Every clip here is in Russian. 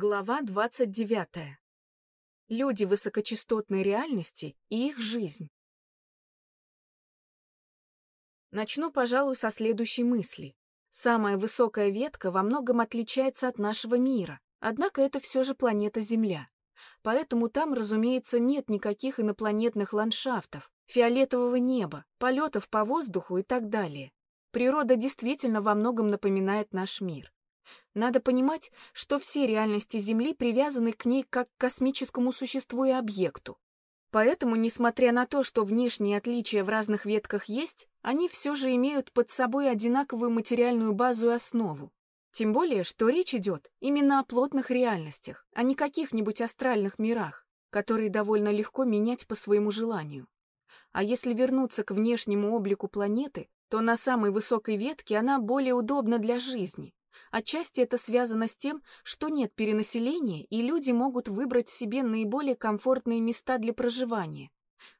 Глава 29. Люди высокочастотной реальности и их жизнь. Начну, пожалуй, со следующей мысли. Самая высокая ветка во многом отличается от нашего мира, однако это все же планета Земля. Поэтому там, разумеется, нет никаких инопланетных ландшафтов, фиолетового неба, полетов по воздуху и так далее. Природа действительно во многом напоминает наш мир. Надо понимать, что все реальности Земли привязаны к ней как к космическому существу и объекту. Поэтому, несмотря на то, что внешние отличия в разных ветках есть, они все же имеют под собой одинаковую материальную базу и основу. Тем более, что речь идет именно о плотных реальностях, а не каких-нибудь астральных мирах, которые довольно легко менять по своему желанию. А если вернуться к внешнему облику планеты, то на самой высокой ветке она более удобна для жизни, Отчасти это связано с тем, что нет перенаселения, и люди могут выбрать себе наиболее комфортные места для проживания.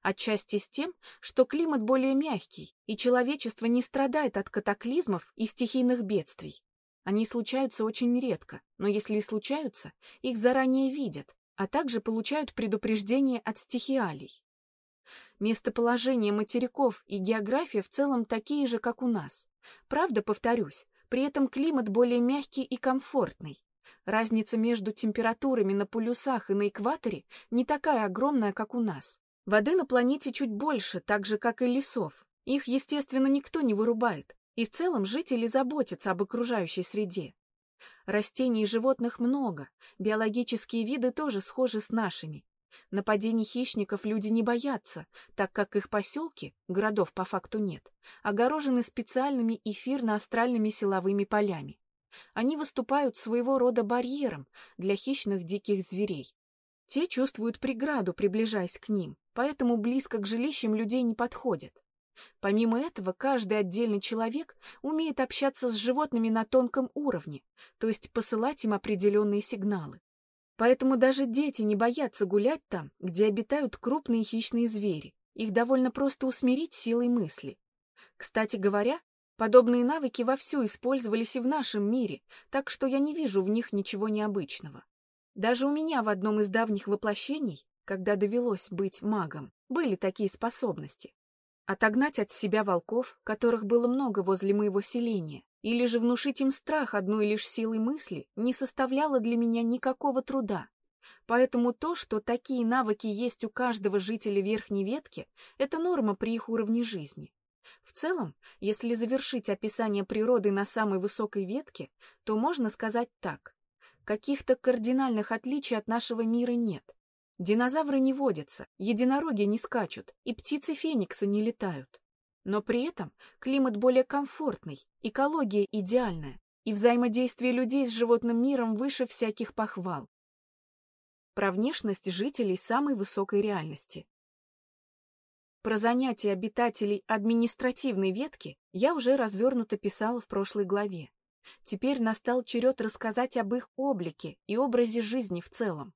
Отчасти с тем, что климат более мягкий, и человечество не страдает от катаклизмов и стихийных бедствий. Они случаются очень редко, но если и случаются, их заранее видят, а также получают предупреждение от стихиалий. Местоположение материков и география в целом такие же, как у нас. Правда, повторюсь, при этом климат более мягкий и комфортный. Разница между температурами на полюсах и на экваторе не такая огромная, как у нас. Воды на планете чуть больше, так же, как и лесов. Их, естественно, никто не вырубает. И в целом жители заботятся об окружающей среде. Растений и животных много, биологические виды тоже схожи с нашими. Нападений хищников люди не боятся, так как их поселки, городов по факту нет, огорожены специальными эфирно-астральными силовыми полями. Они выступают своего рода барьером для хищных диких зверей. Те чувствуют преграду, приближаясь к ним, поэтому близко к жилищам людей не подходят. Помимо этого, каждый отдельный человек умеет общаться с животными на тонком уровне, то есть посылать им определенные сигналы. Поэтому даже дети не боятся гулять там, где обитают крупные хищные звери. Их довольно просто усмирить силой мысли. Кстати говоря, подобные навыки вовсю использовались и в нашем мире, так что я не вижу в них ничего необычного. Даже у меня в одном из давних воплощений, когда довелось быть магом, были такие способности. Отогнать от себя волков, которых было много возле моего селения, или же внушить им страх одной лишь силой мысли не составляло для меня никакого труда. Поэтому то, что такие навыки есть у каждого жителя верхней ветки, это норма при их уровне жизни. В целом, если завершить описание природы на самой высокой ветке, то можно сказать так. Каких-то кардинальных отличий от нашего мира нет. Динозавры не водятся, единороги не скачут, и птицы-фениксы не летают. Но при этом климат более комфортный, экология идеальная, и взаимодействие людей с животным миром выше всяких похвал. Про внешность жителей самой высокой реальности. Про занятия обитателей административной ветки я уже развернуто писала в прошлой главе. Теперь настал черед рассказать об их облике и образе жизни в целом.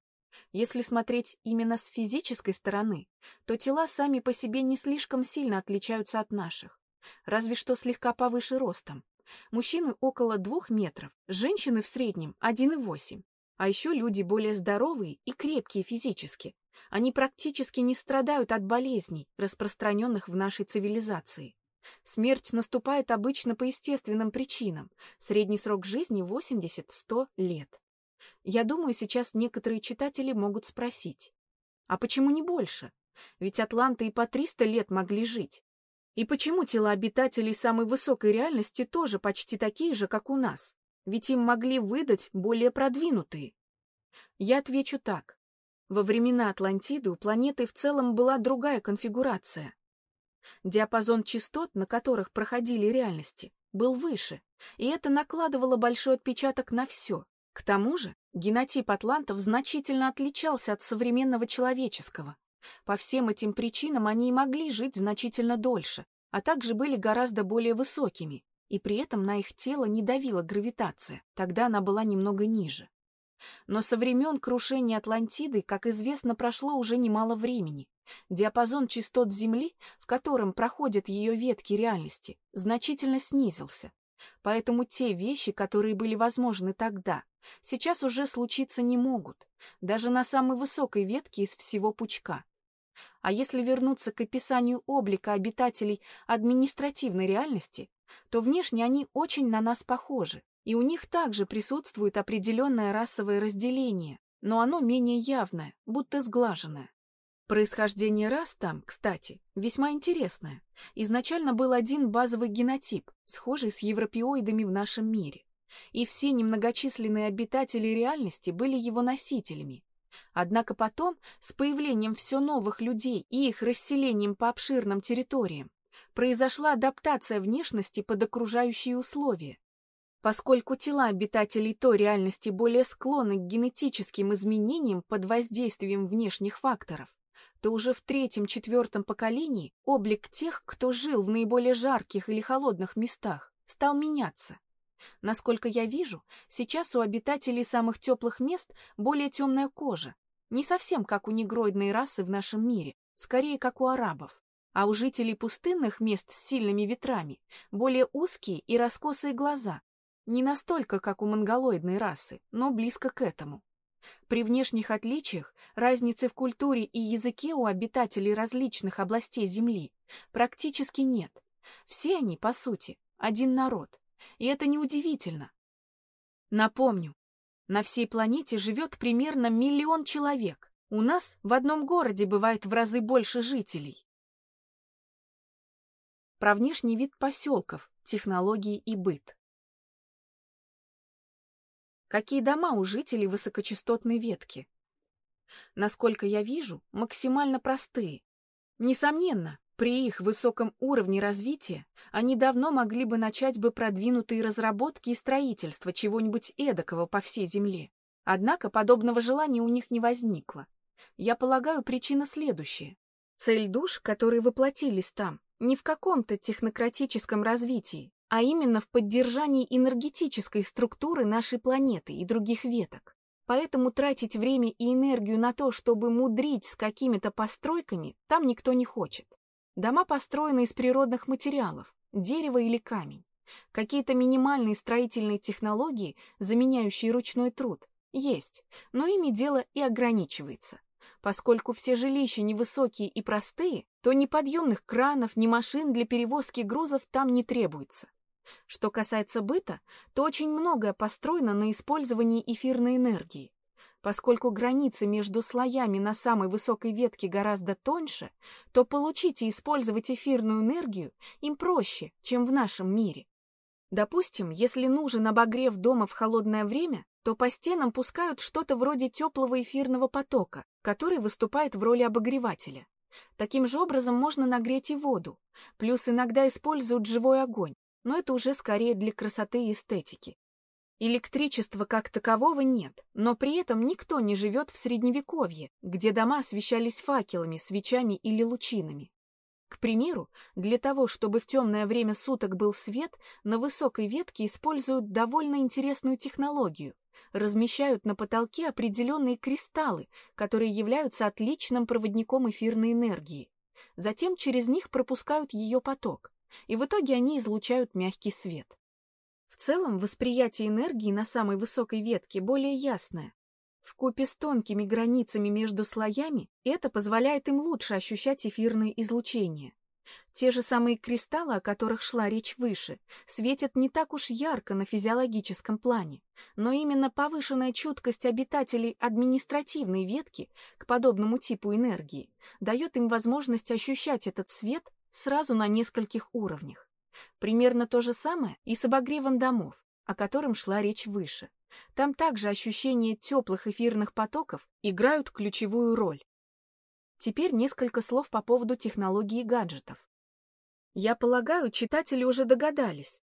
Если смотреть именно с физической стороны, то тела сами по себе не слишком сильно отличаются от наших, разве что слегка повыше ростом. Мужчины около двух метров, женщины в среднем 1,8. А еще люди более здоровые и крепкие физически. Они практически не страдают от болезней, распространенных в нашей цивилизации. Смерть наступает обычно по естественным причинам. Средний срок жизни 80-100 лет. Я думаю, сейчас некоторые читатели могут спросить, а почему не больше? Ведь атланты и по 300 лет могли жить. И почему тела обитателей самой высокой реальности тоже почти такие же, как у нас? Ведь им могли выдать более продвинутые. Я отвечу так. Во времена Атлантиды у планеты в целом была другая конфигурация. Диапазон частот, на которых проходили реальности, был выше, и это накладывало большой отпечаток на все, к тому же генотип атлантов значительно отличался от современного человеческого. По всем этим причинам они и могли жить значительно дольше, а также были гораздо более высокими, и при этом на их тело не давила гравитация, тогда она была немного ниже. Но со времен крушения Атлантиды, как известно, прошло уже немало времени. Диапазон частот Земли, в котором проходят ее ветки реальности, значительно снизился, Поэтому те вещи, которые были возможны тогда, сейчас уже случиться не могут, даже на самой высокой ветке из всего пучка. А если вернуться к описанию облика обитателей административной реальности, то внешне они очень на нас похожи, и у них также присутствует определенное расовое разделение, но оно менее явное, будто сглаженное. Происхождение рас там, кстати, весьма интересное. Изначально был один базовый генотип, схожий с европеоидами в нашем мире. И все немногочисленные обитатели реальности были его носителями. Однако потом, с появлением все новых людей и их расселением по обширным территориям, произошла адаптация внешности под окружающие условия. Поскольку тела обитателей той реальности более склонны к генетическим изменениям под воздействием внешних факторов, то уже в третьем-четвертом поколении облик тех, кто жил в наиболее жарких или холодных местах, стал меняться. Насколько я вижу, сейчас у обитателей самых теплых мест более темная кожа, не совсем как у негроидной расы в нашем мире, скорее как у арабов. А у жителей пустынных мест с сильными ветрами более узкие и раскосые глаза, не настолько, как у монголоидной расы, но близко к этому. При внешних отличиях разницы в культуре и языке у обитателей различных областей Земли практически нет. Все они, по сути, один народ. И это неудивительно. Напомню, на всей планете живет примерно миллион человек. У нас в одном городе бывает в разы больше жителей. Про внешний вид поселков, технологии и быт. Какие дома у жителей высокочастотной ветки? Насколько я вижу, максимально простые. Несомненно, при их высоком уровне развития они давно могли бы начать бы продвинутые разработки и строительство чего-нибудь эдакого по всей Земле. Однако подобного желания у них не возникло. Я полагаю, причина следующая. Цель душ, которые воплотились там, не в каком-то технократическом развитии, а именно в поддержании энергетической структуры нашей планеты и других веток. Поэтому тратить время и энергию на то, чтобы мудрить с какими-то постройками, там никто не хочет. Дома построены из природных материалов, дерево или камень. Какие-то минимальные строительные технологии, заменяющие ручной труд, есть, но ими дело и ограничивается. Поскольку все жилища невысокие и простые, то ни подъемных кранов, ни машин для перевозки грузов там не требуется. Что касается быта, то очень многое построено на использовании эфирной энергии. Поскольку границы между слоями на самой высокой ветке гораздо тоньше, то получить и использовать эфирную энергию им проще, чем в нашем мире. Допустим, если нужен обогрев дома в холодное время, то по стенам пускают что-то вроде теплого эфирного потока, который выступает в роли обогревателя. Таким же образом можно нагреть и воду, плюс иногда используют живой огонь но это уже скорее для красоты и эстетики. Электричества как такового нет, но при этом никто не живет в Средневековье, где дома освещались факелами, свечами или лучинами. К примеру, для того, чтобы в темное время суток был свет, на высокой ветке используют довольно интересную технологию. Размещают на потолке определенные кристаллы, которые являются отличным проводником эфирной энергии. Затем через них пропускают ее поток и в итоге они излучают мягкий свет. В целом, восприятие энергии на самой высокой ветке более ясное. В купе с тонкими границами между слоями это позволяет им лучше ощущать эфирные излучения. Те же самые кристаллы, о которых шла речь выше, светят не так уж ярко на физиологическом плане, но именно повышенная чуткость обитателей административной ветки к подобному типу энергии дает им возможность ощущать этот свет сразу на нескольких уровнях. Примерно то же самое и с обогревом домов, о котором шла речь выше. Там также ощущения теплых эфирных потоков играют ключевую роль. Теперь несколько слов по поводу технологии гаджетов. Я полагаю, читатели уже догадались.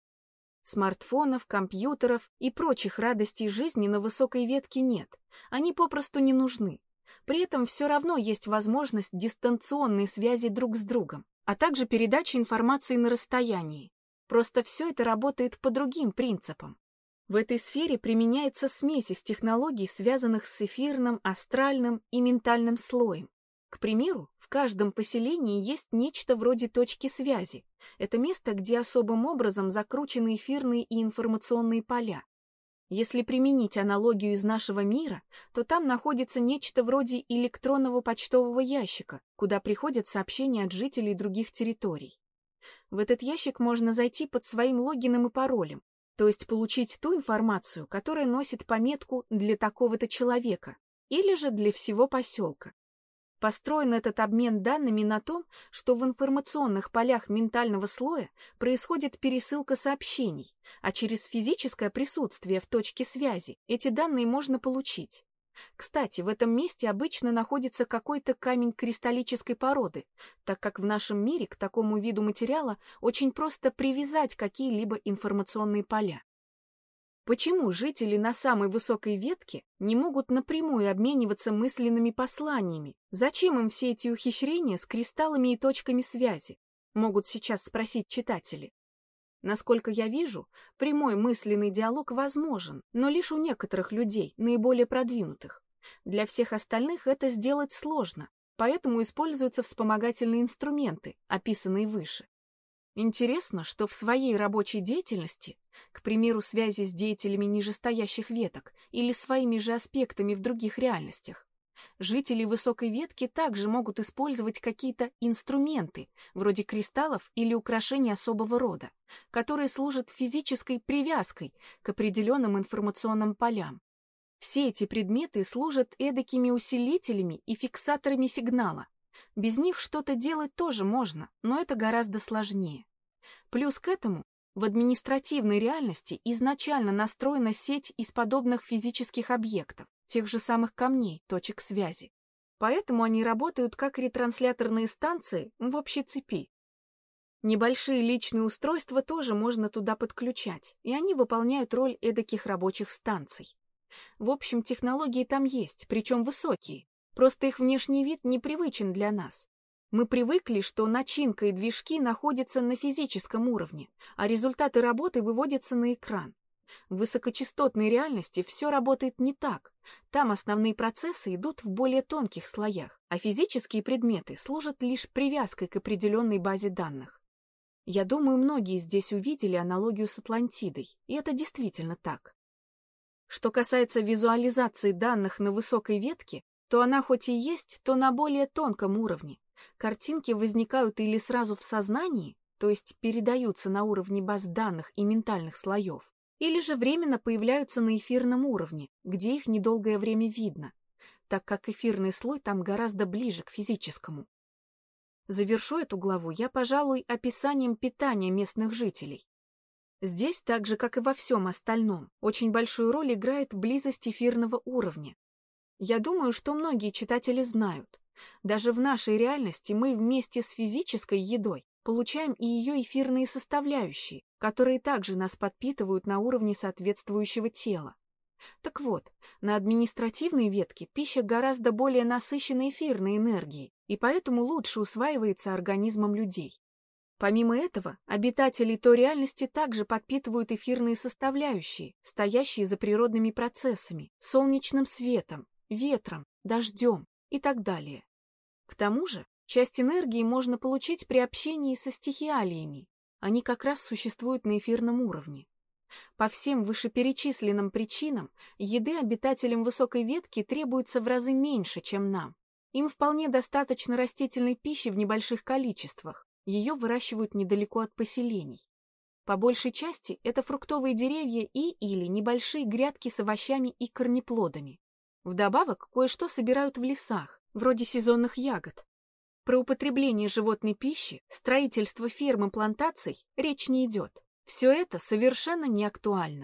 Смартфонов, компьютеров и прочих радостей жизни на высокой ветке нет. Они попросту не нужны. При этом все равно есть возможность дистанционной связи друг с другом а также передача информации на расстоянии. Просто все это работает по другим принципам. В этой сфере применяется смесь из технологий, связанных с эфирным, астральным и ментальным слоем. К примеру, в каждом поселении есть нечто вроде точки связи. Это место, где особым образом закручены эфирные и информационные поля. Если применить аналогию из нашего мира, то там находится нечто вроде электронного почтового ящика, куда приходят сообщения от жителей других территорий. В этот ящик можно зайти под своим логином и паролем, то есть получить ту информацию, которая носит пометку «для такого-то человека» или же для всего поселка. Построен этот обмен данными на том, что в информационных полях ментального слоя происходит пересылка сообщений, а через физическое присутствие в точке связи эти данные можно получить. Кстати, в этом месте обычно находится какой-то камень кристаллической породы, так как в нашем мире к такому виду материала очень просто привязать какие-либо информационные поля. Почему жители на самой высокой ветке не могут напрямую обмениваться мысленными посланиями? Зачем им все эти ухищрения с кристаллами и точками связи? Могут сейчас спросить читатели. Насколько я вижу, прямой мысленный диалог возможен, но лишь у некоторых людей, наиболее продвинутых. Для всех остальных это сделать сложно, поэтому используются вспомогательные инструменты, описанные выше. Интересно, что в своей рабочей деятельности, к примеру, связи с деятелями нижестоящих веток или своими же аспектами в других реальностях, жители высокой ветки также могут использовать какие-то инструменты, вроде кристаллов или украшений особого рода, которые служат физической привязкой к определенным информационным полям. Все эти предметы служат эдакими усилителями и фиксаторами сигнала. Без них что-то делать тоже можно, но это гораздо сложнее. Плюс к этому в административной реальности изначально настроена сеть из подобных физических объектов, тех же самых камней, точек связи. Поэтому они работают как ретрансляторные станции в общей цепи. Небольшие личные устройства тоже можно туда подключать, и они выполняют роль эдаких рабочих станций. В общем, технологии там есть, причем высокие. Просто их внешний вид непривычен для нас. Мы привыкли, что начинка и движки находятся на физическом уровне, а результаты работы выводятся на экран. В высокочастотной реальности все работает не так. Там основные процессы идут в более тонких слоях, а физические предметы служат лишь привязкой к определенной базе данных. Я думаю, многие здесь увидели аналогию с Атлантидой, и это действительно так. Что касается визуализации данных на высокой ветке, то она хоть и есть, то на более тонком уровне, Картинки возникают или сразу в сознании, то есть передаются на уровне баз данных и ментальных слоев, или же временно появляются на эфирном уровне, где их недолгое время видно, так как эфирный слой там гораздо ближе к физическому. Завершу эту главу я, пожалуй, описанием питания местных жителей. Здесь, так же, как и во всем остальном, очень большую роль играет близость эфирного уровня. Я думаю, что многие читатели знают, даже в нашей реальности мы вместе с физической едой получаем и ее эфирные составляющие, которые также нас подпитывают на уровне соответствующего тела. Так вот, на административной ветке пища гораздо более насыщена эфирной энергией, и поэтому лучше усваивается организмом людей. Помимо этого, обитатели той реальности также подпитывают эфирные составляющие, стоящие за природными процессами, солнечным светом, ветром, дождем и так далее. К тому же, часть энергии можно получить при общении со стихиалиями. Они как раз существуют на эфирном уровне. По всем вышеперечисленным причинам еды обитателям высокой ветки требуется в разы меньше, чем нам. Им вполне достаточно растительной пищи в небольших количествах. Ее выращивают недалеко от поселений. По большей части это фруктовые деревья и или небольшие грядки с овощами и корнеплодами. Вдобавок, кое-что собирают в лесах, вроде сезонных ягод. Про употребление животной пищи, строительство ферм и плантаций речь не идет. Все это совершенно не актуально.